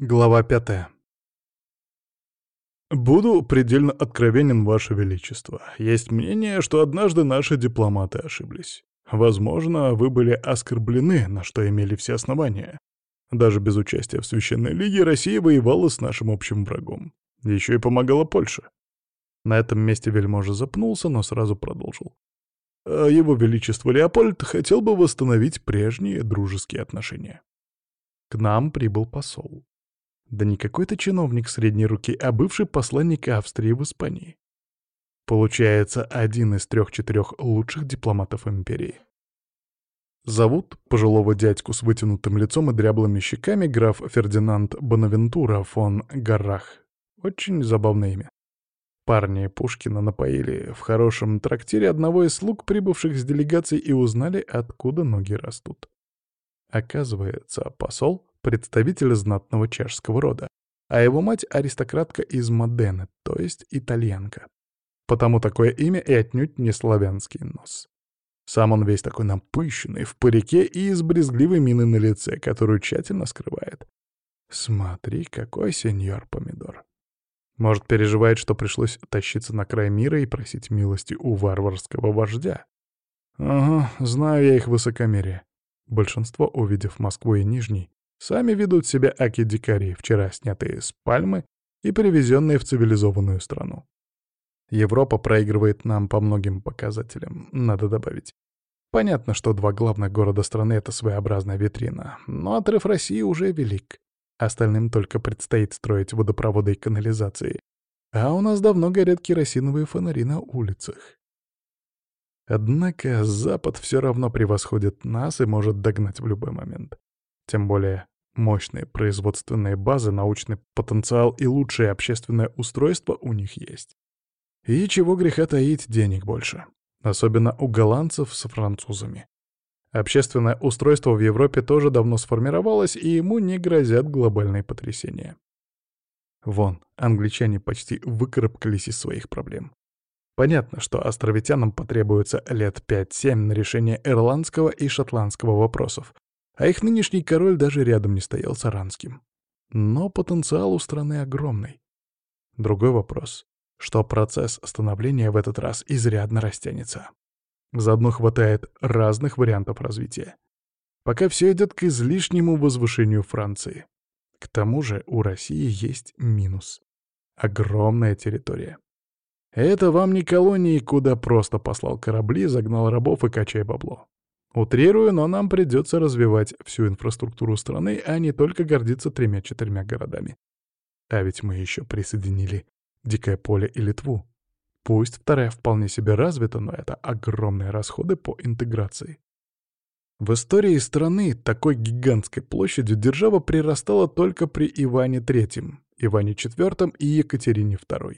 Глава пятая. «Буду предельно откровенен, Ваше Величество. Есть мнение, что однажды наши дипломаты ошиблись. Возможно, вы были оскорблены, на что имели все основания. Даже без участия в Священной Лиге Россия воевала с нашим общим врагом. Еще и помогала Польша». На этом месте вельможа запнулся, но сразу продолжил. «А Его Величество Леопольд хотел бы восстановить прежние дружеские отношения». К нам прибыл посол. Да не какой-то чиновник средней руки, а бывший посланник Австрии в Испании. Получается, один из трех-четырех лучших дипломатов империи. Зовут пожилого дядьку с вытянутым лицом и дряблыми щеками граф Фердинанд Бонавентура фон Гаррах. Очень забавное имя. Парни Пушкина напоили в хорошем трактире одного из слуг, прибывших с делегацией, и узнали, откуда ноги растут. Оказывается, посол представитель знатного чешского рода, а его мать — аристократка из Модены, то есть итальянка. Потому такое имя и отнюдь не славянский нос. Сам он весь такой напыщенный, в парике и с брезгливой миной на лице, которую тщательно скрывает. Смотри, какой сеньор помидор. Может, переживает, что пришлось тащиться на край мира и просить милости у варварского вождя? Ага, знаю я их высокомерие. Большинство, увидев Москву и Нижний, Сами ведут себя аки-дикари, вчера снятые с пальмы и привезенные в цивилизованную страну. Европа проигрывает нам по многим показателям, надо добавить. Понятно, что два главных города страны — это своеобразная витрина, но отрыв России уже велик. Остальным только предстоит строить водопроводы и канализации. А у нас давно горят керосиновые фонари на улицах. Однако Запад все равно превосходит нас и может догнать в любой момент. Тем более мощные производственные базы, научный потенциал и лучшее общественное устройство у них есть. И чего греха таить, денег больше. Особенно у голландцев с французами. Общественное устройство в Европе тоже давно сформировалось, и ему не грозят глобальные потрясения. Вон, англичане почти выкарабкались из своих проблем. Понятно, что островитянам потребуется лет 5-7 на решение ирландского и шотландского вопросов, а их нынешний король даже рядом не стоял с Аранским. Но потенциал у страны огромный. Другой вопрос, что процесс становления в этот раз изрядно растянется. Заодно хватает разных вариантов развития. Пока все идет к излишнему возвышению Франции. К тому же у России есть минус. Огромная территория. Это вам не колонии, куда просто послал корабли, загнал рабов и качай бабло. Утрирую, но нам придется развивать всю инфраструктуру страны, а не только гордиться тремя-четырьмя городами. А ведь мы еще присоединили Дикое поле и Литву. Пусть вторая вполне себе развита, но это огромные расходы по интеграции. В истории страны такой гигантской площадью держава прирастала только при Иване III, Иване IV и Екатерине II.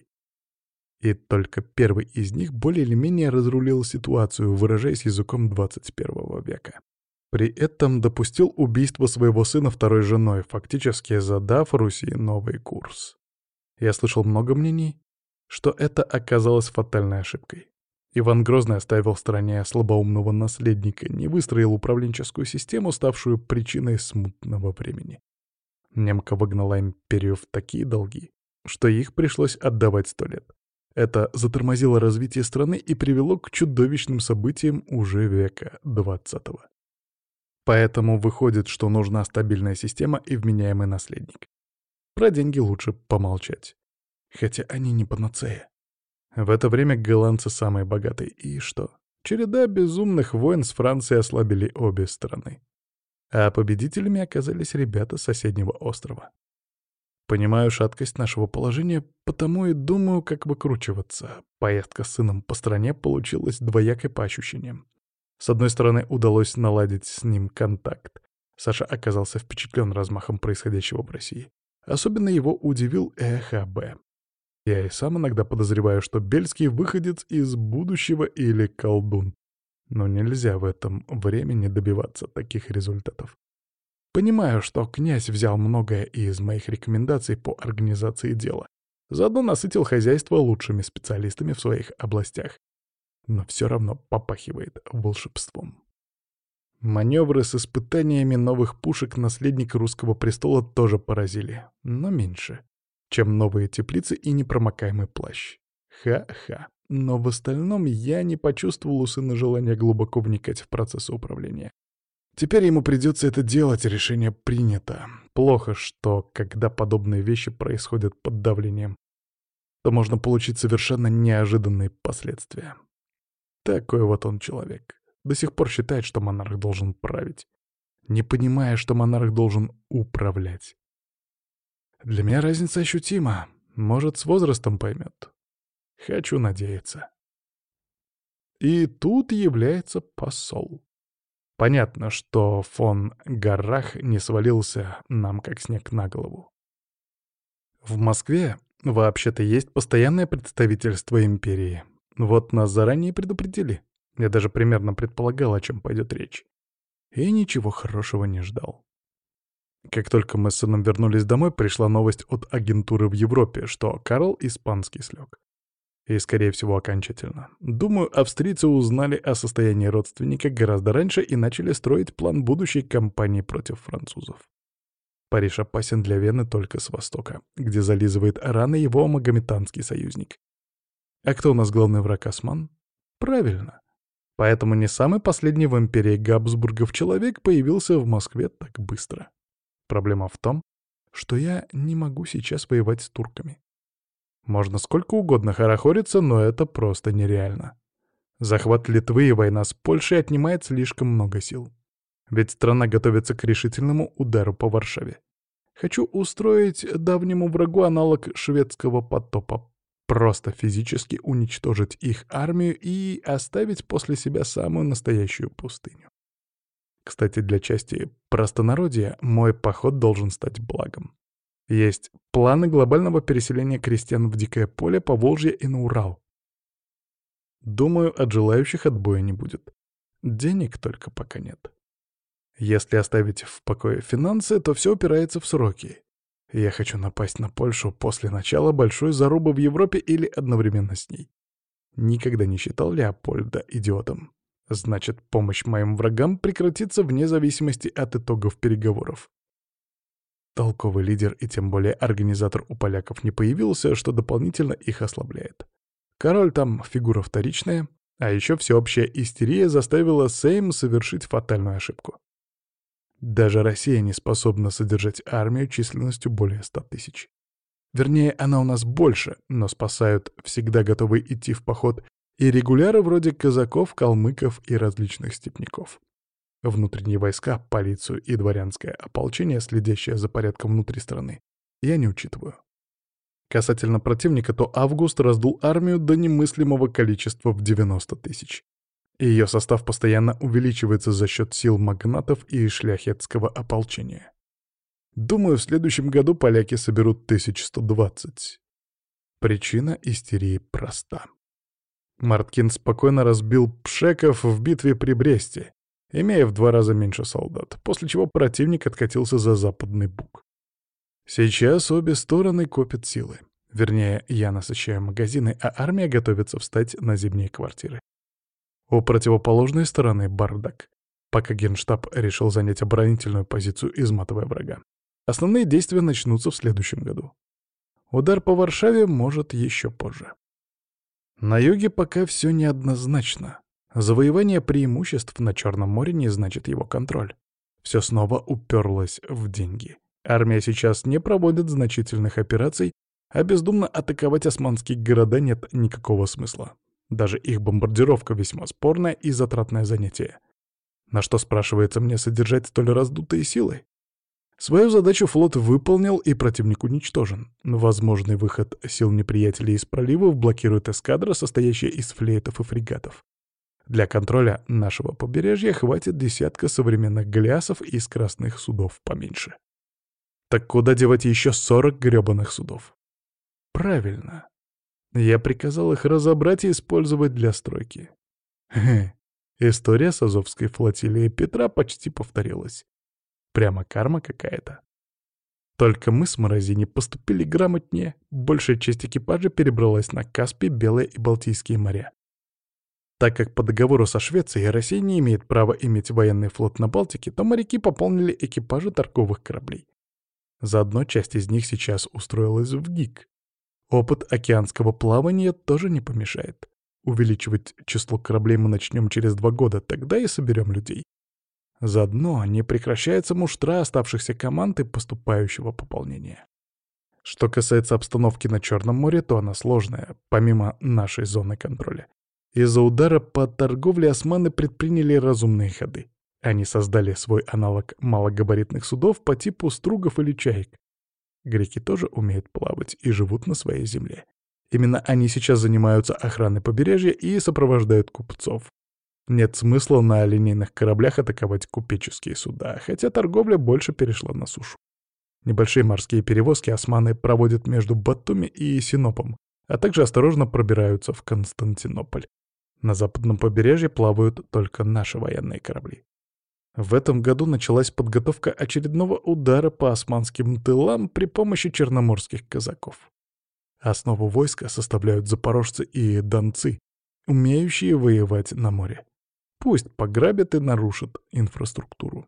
И только первый из них более или менее разрулил ситуацию, выражаясь языком 21 века. При этом допустил убийство своего сына второй женой, фактически задав Руси новый курс. Я слышал много мнений, что это оказалось фатальной ошибкой. Иван Грозный оставил в стороне слабоумного наследника, не выстроил управленческую систему, ставшую причиной смутного времени. Немка выгнала империю в такие долги, что их пришлось отдавать сто лет. Это затормозило развитие страны и привело к чудовищным событиям уже века XX. Поэтому выходит, что нужна стабильная система и вменяемый наследник. Про деньги лучше помолчать. Хотя они не панацея. В это время голландцы самые богатые. И что? Череда безумных войн с Францией ослабили обе страны. А победителями оказались ребята соседнего острова. Понимаю шаткость нашего положения, потому и думаю, как выкручиваться. Поездка с сыном по стране получилась двоякой по ощущениям. С одной стороны, удалось наладить с ним контакт. Саша оказался впечатлен размахом происходящего в России. Особенно его удивил ЭХБ. Я и сам иногда подозреваю, что Бельский выходец из будущего или колдун. Но нельзя в этом времени добиваться таких результатов. Понимаю, что князь взял многое из моих рекомендаций по организации дела. Заодно насытил хозяйство лучшими специалистами в своих областях. Но все равно попахивает волшебством. Маневры с испытаниями новых пушек наследника русского престола тоже поразили, но меньше, чем новые теплицы и непромокаемый плащ. Ха-ха. Но в остальном я не почувствовал у сына желания глубоко вникать в процесс управления. Теперь ему придется это делать, решение принято. Плохо, что когда подобные вещи происходят под давлением, то можно получить совершенно неожиданные последствия. Такой вот он человек. До сих пор считает, что монарх должен править, не понимая, что монарх должен управлять. Для меня разница ощутима. Может, с возрастом поймет. Хочу надеяться. И тут является посол. Понятно, что фон Гаррах не свалился нам как снег на голову. В Москве вообще-то есть постоянное представительство империи. Вот нас заранее предупредили. Я даже примерно предполагал, о чем пойдет речь. И ничего хорошего не ждал. Как только мы с сыном вернулись домой, пришла новость от агентуры в Европе, что Карл испанский слег. И, скорее всего, окончательно. Думаю, австрийцы узнали о состоянии родственника гораздо раньше и начали строить план будущей кампании против французов. Париж опасен для Вены только с востока, где зализывает раны его магометанский союзник. А кто у нас главный враг Осман? Правильно. Поэтому не самый последний в империи Габсбургов человек появился в Москве так быстро. Проблема в том, что я не могу сейчас воевать с турками. Можно сколько угодно хорохориться, но это просто нереально. Захват Литвы и война с Польшей отнимает слишком много сил. Ведь страна готовится к решительному удару по Варшаве. Хочу устроить давнему врагу аналог шведского потопа. Просто физически уничтожить их армию и оставить после себя самую настоящую пустыню. Кстати, для части простонародья мой поход должен стать благом. Есть планы глобального переселения крестьян в Дикое поле, по Волжье и на Урал. Думаю, от желающих отбоя не будет. Денег только пока нет. Если оставить в покое финансы, то все упирается в сроки. Я хочу напасть на Польшу после начала большой зарубы в Европе или одновременно с ней. Никогда не считал Леопольда идиотом. Значит, помощь моим врагам прекратится вне зависимости от итогов переговоров. Толковый лидер и тем более организатор у поляков не появился, что дополнительно их ослабляет. Король там фигура вторичная, а еще всеобщая истерия заставила Сейм совершить фатальную ошибку. Даже Россия не способна содержать армию численностью более ста тысяч. Вернее, она у нас больше, но спасают всегда готовые идти в поход и регуляры вроде казаков, калмыков и различных степняков. Внутренние войска, полицию и дворянское ополчение, следящее за порядком внутри страны, я не учитываю. Касательно противника, то Август раздул армию до немыслимого количества в 90 тысяч. Ее состав постоянно увеличивается за счет сил магнатов и шляхетского ополчения. Думаю, в следующем году поляки соберут 1120. Причина истерии проста. Марткин спокойно разбил пшеков в битве при Бресте, имея в два раза меньше солдат, после чего противник откатился за западный бук. Сейчас обе стороны копят силы. Вернее, я насыщаю магазины, а армия готовится встать на зимние квартиры. У противоположной стороны бардак, пока генштаб решил занять оборонительную позицию, изматывая врага. Основные действия начнутся в следующем году. Удар по Варшаве может еще позже. На юге пока все неоднозначно. Завоевание преимуществ на Черном море не значит его контроль. Все снова уперлось в деньги. Армия сейчас не проводит значительных операций, а бездумно атаковать османские города нет никакого смысла. Даже их бомбардировка весьма спорное и затратное занятие. На что, спрашивается, мне содержать столь раздутые силы? Свою задачу флот выполнил и противник уничтожен. Возможный выход сил неприятелей из проливов блокирует эскадра, состоящая из флейтов и фрегатов. Для контроля нашего побережья хватит десятка современных глясов и скоростных судов поменьше. Так куда девать еще 40 грёбаных судов? Правильно. Я приказал их разобрать и использовать для стройки. Хе, история с Азовской флотилией Петра почти повторилась. Прямо карма какая-то. Только мы с Морозини поступили грамотнее, большая часть экипажа перебралась на Каспий, Белое и Балтийские моря. Так как по договору со Швецией Россия не имеет права иметь военный флот на Балтике, то моряки пополнили экипажи торговых кораблей. Заодно часть из них сейчас устроилась в ГИК. Опыт океанского плавания тоже не помешает. Увеличивать число кораблей мы начнем через два года, тогда и соберем людей. Заодно не прекращается муштра оставшихся команд и поступающего пополнения. Что касается обстановки на Черном море, то она сложная, помимо нашей зоны контроля. Из-за удара по торговле османы предприняли разумные ходы. Они создали свой аналог малогабаритных судов по типу стругов или чаек. Греки тоже умеют плавать и живут на своей земле. Именно они сейчас занимаются охраной побережья и сопровождают купцов. Нет смысла на линейных кораблях атаковать купеческие суда, хотя торговля больше перешла на сушу. Небольшие морские перевозки османы проводят между Батуми и Синопом, а также осторожно пробираются в Константинополь. На западном побережье плавают только наши военные корабли. В этом году началась подготовка очередного удара по османским тылам при помощи черноморских казаков. Основу войска составляют запорожцы и донцы, умеющие воевать на море. Пусть пограбят и нарушат инфраструктуру.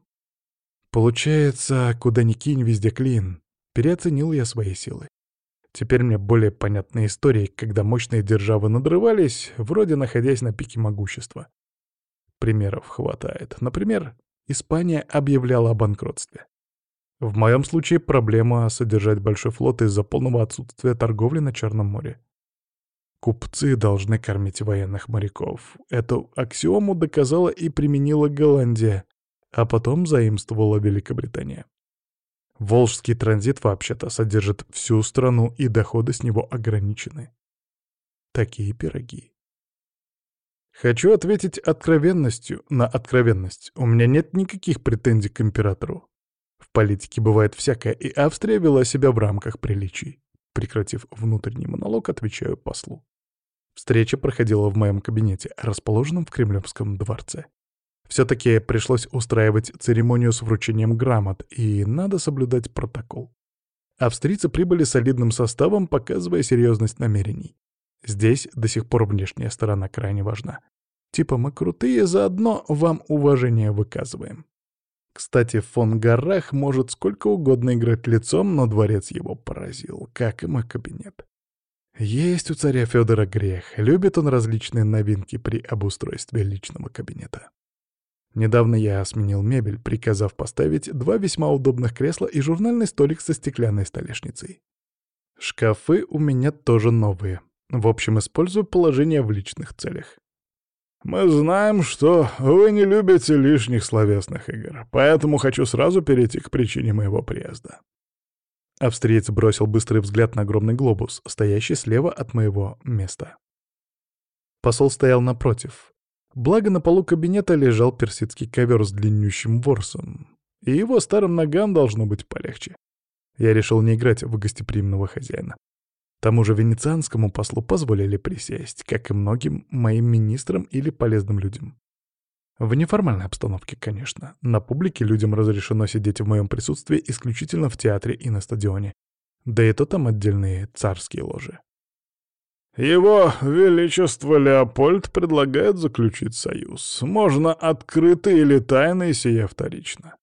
Получается, куда ни кинь, везде клин. Переоценил я свои силы. Теперь мне более понятны истории, когда мощные державы надрывались, вроде находясь на пике могущества. Примеров хватает. Например, Испания объявляла о банкротстве. В моем случае проблема содержать большой флот из-за полного отсутствия торговли на Черном море. Купцы должны кормить военных моряков. Эту аксиому доказала и применила Голландия, а потом заимствовала Великобритания. Волжский транзит вообще-то содержит всю страну, и доходы с него ограничены. Такие пироги. Хочу ответить откровенностью на откровенность. У меня нет никаких претензий к императору. В политике бывает всякое, и Австрия вела себя в рамках приличий. Прекратив внутренний монолог, отвечаю послу. Встреча проходила в моем кабинете, расположенном в Кремлевском дворце. Все-таки пришлось устраивать церемонию с вручением грамот, и надо соблюдать протокол. Австрийцы прибыли солидным составом, показывая серьезность намерений. Здесь до сих пор внешняя сторона крайне важна. Типа мы крутые, заодно вам уважение выказываем. Кстати, фон Гарах может сколько угодно играть лицом, но дворец его поразил, как и мой кабинет. Есть у царя Федора грех, любит он различные новинки при обустройстве личного кабинета. Недавно я сменил мебель, приказав поставить два весьма удобных кресла и журнальный столик со стеклянной столешницей. Шкафы у меня тоже новые. В общем, использую положение в личных целях. «Мы знаем, что вы не любите лишних словесных игр, поэтому хочу сразу перейти к причине моего приезда». Австриец бросил быстрый взгляд на огромный глобус, стоящий слева от моего места. Посол стоял напротив. Благо на полу кабинета лежал персидский ковер с длиннющим ворсом, и его старым ногам должно быть полегче. Я решил не играть в гостеприимного хозяина. Тому же венецианскому послу позволили присесть, как и многим моим министрам или полезным людям. В неформальной обстановке, конечно. На публике людям разрешено сидеть в моем присутствии исключительно в театре и на стадионе. Да и то там отдельные царские ложи. Его Величество Леопольд предлагает заключить союз. Можно открыто или тайно, и сие вторично.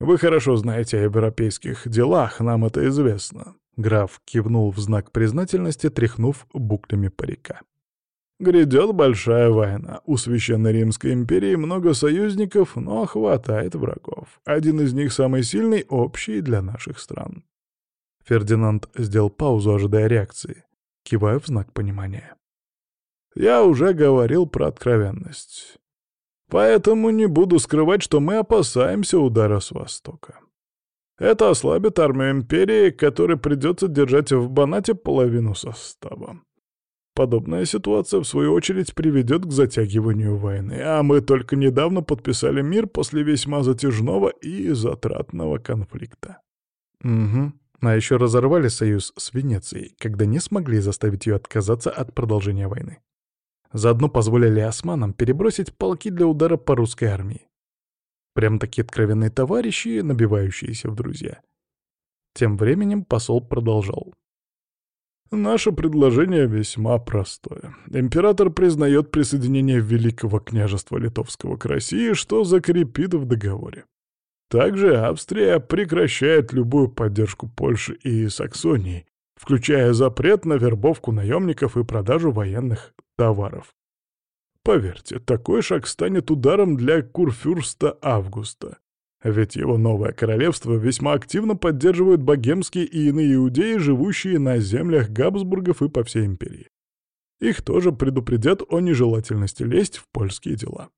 Вы хорошо знаете о европейских делах, нам это известно. Граф кивнул в знак признательности, тряхнув буклями парика. «Грядет большая война. У Священной Римской империи много союзников, но хватает врагов. Один из них самый сильный, общий для наших стран». Фердинанд сделал паузу, ожидая реакции. Киваю в знак понимания. «Я уже говорил про откровенность. Поэтому не буду скрывать, что мы опасаемся удара с востока. Это ослабит армию Империи, которой придется держать в Банате половину состава. Подобная ситуация, в свою очередь, приведет к затягиванию войны, а мы только недавно подписали мир после весьма затяжного и затратного конфликта. Угу. А еще разорвали союз с Венецией, когда не смогли заставить ее отказаться от продолжения войны. Заодно позволили османам перебросить полки для удара по русской армии. Прям такие откровенные товарищи, набивающиеся в друзья. Тем временем посол продолжал. Наше предложение весьма простое. Император признает присоединение Великого княжества Литовского к России, что закрепит в договоре. Также Австрия прекращает любую поддержку Польши и Саксонии, включая запрет на вербовку наемников и продажу военных товаров. Поверьте, такой шаг станет ударом для курфюрста Августа, ведь его новое королевство весьма активно поддерживают богемские и иные иудеи, живущие на землях Габсбургов и по всей империи. Их тоже предупредят о нежелательности лезть в польские дела.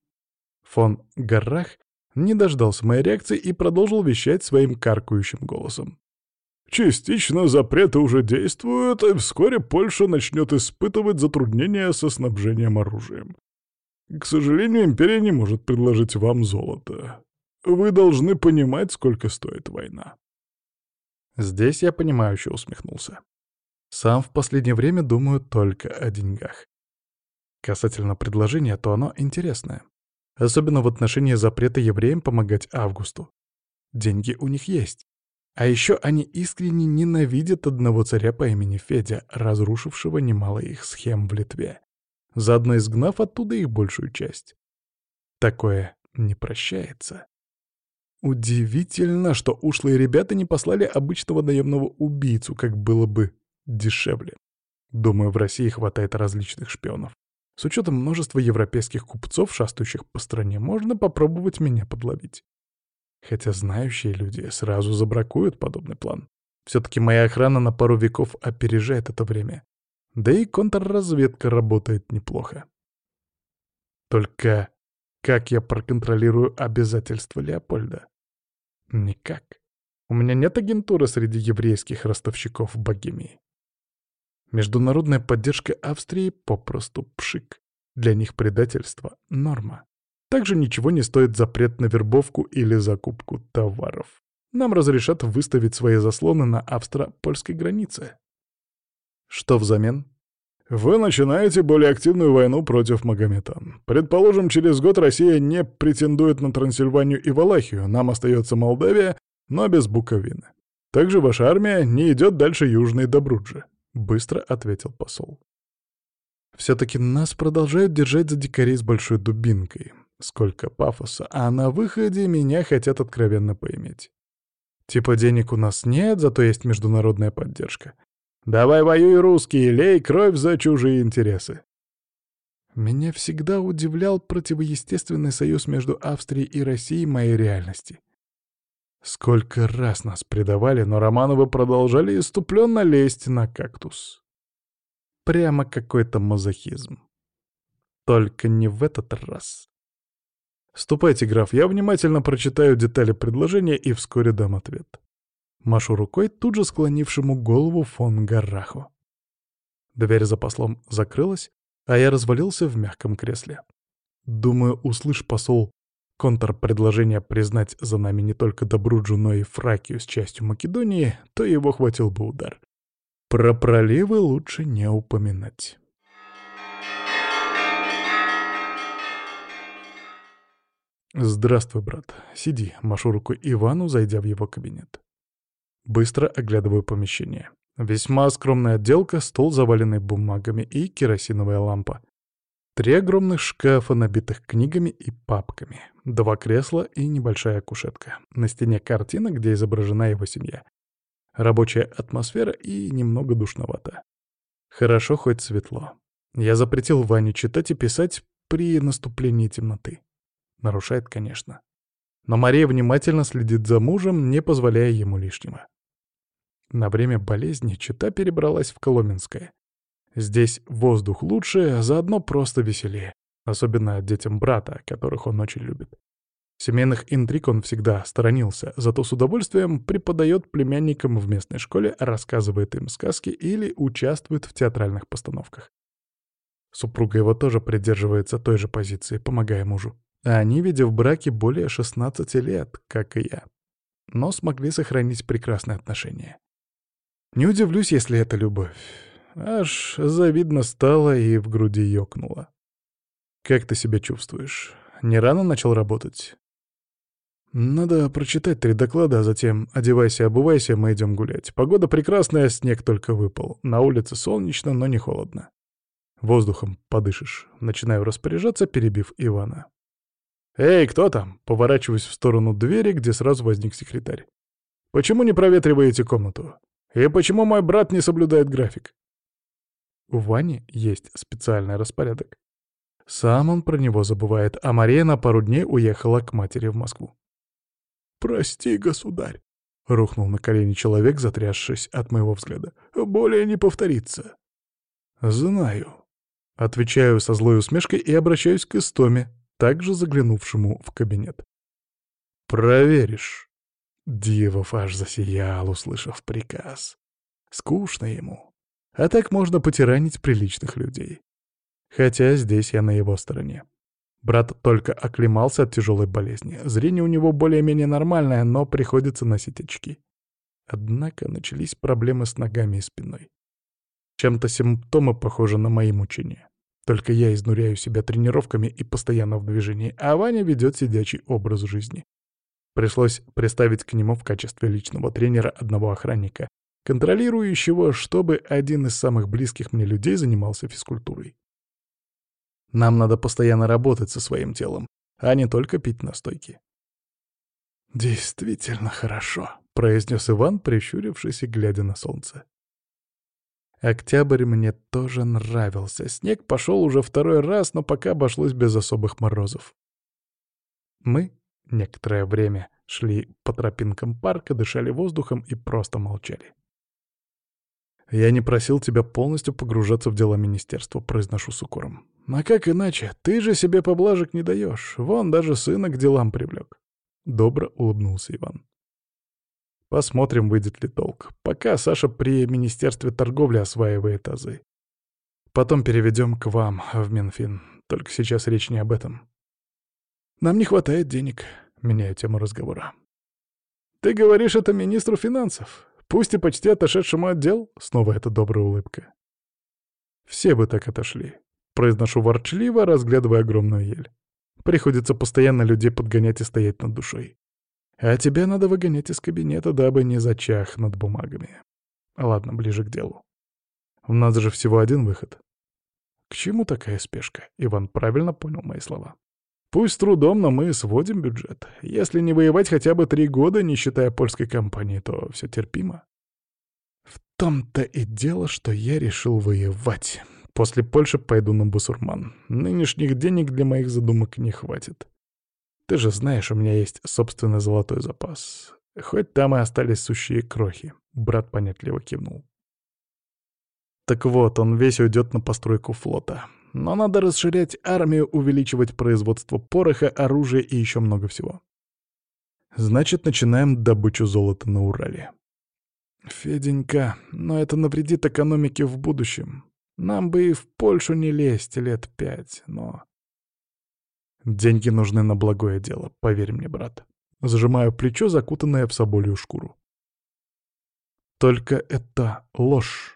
Фон Гаррах не дождался моей реакции и продолжил вещать своим каркающим голосом. Частично запреты уже действуют, и вскоре Польша начнет испытывать затруднения со снабжением оружием. К сожалению, империя не может предложить вам золото. Вы должны понимать, сколько стоит война. Здесь я понимающе усмехнулся. Сам в последнее время думаю только о деньгах. Касательно предложения, то оно интересное. Особенно в отношении запрета евреям помогать Августу. Деньги у них есть. А еще они искренне ненавидят одного царя по имени Федя, разрушившего немало их схем в Литве, заодно изгнав оттуда их большую часть. Такое не прощается. Удивительно, что ушлые ребята не послали обычного наемного убийцу, как было бы дешевле. Думаю, в России хватает различных шпионов. С учетом множества европейских купцов, шастающих по стране, можно попробовать меня подловить. Хотя знающие люди сразу забракуют подобный план. Все-таки моя охрана на пару веков опережает это время. Да и контрразведка работает неплохо. Только как я проконтролирую обязательства Леопольда? Никак. У меня нет агентуры среди еврейских ростовщиков в Богемии. Международная поддержка Австрии попросту пшик. Для них предательство — норма. Также ничего не стоит запрет на вербовку или закупку товаров. Нам разрешат выставить свои заслоны на австро-польской границе. Что взамен? Вы начинаете более активную войну против Магометан. Предположим, через год Россия не претендует на Трансильванию и Валахию, нам остается Молдавия, но без Буковины. Также ваша армия не идет дальше Южной Добруджи. — быстро ответил посол. «Все-таки нас продолжают держать за дикарей с большой дубинкой. Сколько пафоса, а на выходе меня хотят откровенно поиметь. Типа денег у нас нет, зато есть международная поддержка. Давай воюй, русские, лей кровь за чужие интересы». Меня всегда удивлял противоестественный союз между Австрией и Россией моей реальности. Сколько раз нас предавали, но Романовы продолжали иступленно лезть на кактус. Прямо какой-то мазохизм. Только не в этот раз. Ступайте, граф, я внимательно прочитаю детали предложения и вскоре дам ответ. Машу рукой тут же склонившему голову фон Гарраху. Дверь за послом закрылась, а я развалился в мягком кресле. Думаю, услышь посол контрпредложение признать за нами не только Добруджу, но и Фракию с частью Македонии, то его хватил бы удар. Про проливы лучше не упоминать. «Здравствуй, брат. Сиди», — машу рукой Ивану, зайдя в его кабинет. Быстро оглядываю помещение. Весьма скромная отделка, стол, заваленный бумагами и керосиновая лампа. Три огромных шкафа, набитых книгами и папками. Два кресла и небольшая кушетка. На стене картина, где изображена его семья. Рабочая атмосфера и немного душновато. Хорошо, хоть светло. Я запретил Ване читать и писать при наступлении темноты. Нарушает, конечно. Но Мария внимательно следит за мужем, не позволяя ему лишнего. На время болезни чита перебралась в Коломенское. Здесь воздух лучше, а заодно просто веселее. Особенно детям брата, которых он очень любит. Семейных интриг он всегда сторонился, зато с удовольствием преподает племянникам в местной школе, рассказывает им сказки или участвует в театральных постановках. Супруга его тоже придерживается той же позиции, помогая мужу. А они, видя в браке более 16 лет, как и я. Но смогли сохранить прекрасные отношения. Не удивлюсь, если это любовь. Аж завидно стало и в груди ёкнуло. «Как ты себя чувствуешь? Не рано начал работать?» Надо прочитать три доклада, а затем одевайся, обувайся, мы идем гулять. Погода прекрасная, снег только выпал. На улице солнечно, но не холодно. Воздухом подышишь. Начинаю распоряжаться, перебив Ивана. «Эй, кто там?» Поворачиваюсь в сторону двери, где сразу возник секретарь. «Почему не проветриваете комнату? И почему мой брат не соблюдает график?» У Вани есть специальный распорядок. Сам он про него забывает, а Мария на пару дней уехала к матери в Москву. «Прости, государь», — рухнул на колени человек, затрясшись от моего взгляда. «Более не повторится». «Знаю», — отвечаю со злой усмешкой и обращаюсь к Истоме, также заглянувшему в кабинет. «Проверишь». Дьявов аж засиял, услышав приказ. Скучно ему. А так можно потиранить приличных людей. Хотя здесь я на его стороне. Брат только оклемался от тяжелой болезни. Зрение у него более-менее нормальное, но приходится носить очки. Однако начались проблемы с ногами и спиной. Чем-то симптомы похожи на мои мучения. Только я изнуряю себя тренировками и постоянно в движении, а Ваня ведет сидячий образ жизни. Пришлось приставить к нему в качестве личного тренера одного охранника, контролирующего, чтобы один из самых близких мне людей занимался физкультурой. Нам надо постоянно работать со своим телом, а не только пить настойки. «Действительно хорошо», — произнес Иван, прищурившись и глядя на солнце. Октябрь мне тоже нравился. Снег пошел уже второй раз, но пока обошлось без особых морозов. Мы некоторое время шли по тропинкам парка, дышали воздухом и просто молчали. «Я не просил тебя полностью погружаться в дела министерства», — произношу с укором. А как иначе? Ты же себе поблажек не даешь. Вон даже сына к делам привлек. Добро улыбнулся Иван. Посмотрим, выйдет ли толк. Пока Саша при Министерстве торговли осваивает азы. Потом переведем к вам в Минфин. Только сейчас речь не об этом. Нам не хватает денег. Меняю тему разговора. Ты говоришь это министру финансов. Пусть и почти отошедшему отдел. Снова эта добрая улыбка. Все бы так отошли. Произношу ворчливо, разглядывая огромную ель. Приходится постоянно людей подгонять и стоять над душой. А тебя надо выгонять из кабинета, дабы не зачах над бумагами. Ладно, ближе к делу. У нас же всего один выход. К чему такая спешка? Иван правильно понял мои слова. Пусть трудом, но мы сводим бюджет. Если не воевать хотя бы три года, не считая польской компании, то все терпимо. В том-то и дело, что я решил воевать. После Польши пойду на бусурман. Нынешних денег для моих задумок не хватит. Ты же знаешь, у меня есть собственный золотой запас. Хоть там и остались сущие крохи. Брат понятливо кивнул. Так вот, он весь уйдет на постройку флота. Но надо расширять армию, увеличивать производство пороха, оружия и еще много всего. Значит, начинаем добычу золота на Урале. Феденька, но это навредит экономике в будущем. Нам бы и в Польшу не лезть лет пять, но... Деньги нужны на благое дело, поверь мне, брат. Зажимаю плечо, закутанное в соболью шкуру. Только это ложь.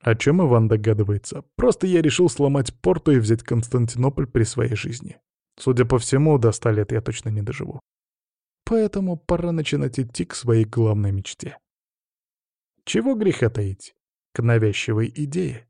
О чем Иван догадывается? Просто я решил сломать порту и взять Константинополь при своей жизни. Судя по всему, до ста лет я точно не доживу. Поэтому пора начинать идти к своей главной мечте. Чего греха таить? К навязчивой идее.